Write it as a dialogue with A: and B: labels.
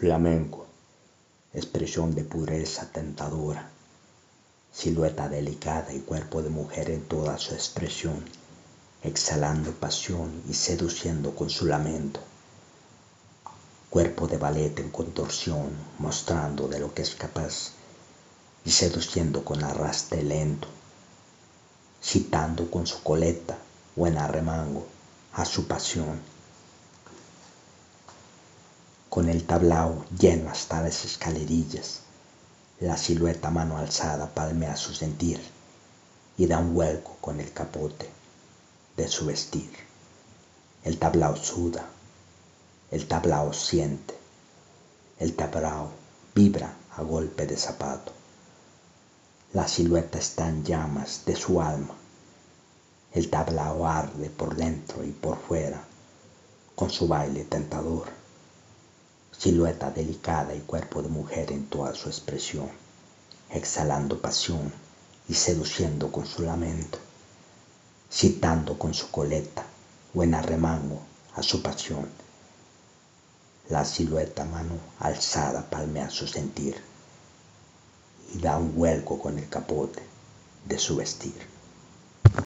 A: Flamenco, expresión de pureza tentadora, silueta delicada y cuerpo de mujer en toda su expresión, exhalando pasión y seduciendo con su lamento. Cuerpo de ballet en contorsión, mostrando de lo que es capaz y seduciendo con arrastre lento, citando con su coleta o en arremango a su pasión con el tablao lleno hasta las escalerillas. La silueta mano alzada palmea su sentir y da un vuelco con el capote de su vestir. El tablao suda, el tablao siente, el tablao vibra a golpe de zapato. La silueta está en llamas de su alma. El tablao arde por dentro y por fuera con su baile tentador silueta delicada y cuerpo de mujer en toda su expresión, exhalando pasión y seduciendo con su lamento, citando con su coleta o en arremango a su pasión. La silueta mano alzada palmea su sentir y da un huelgo con el capote de su vestir.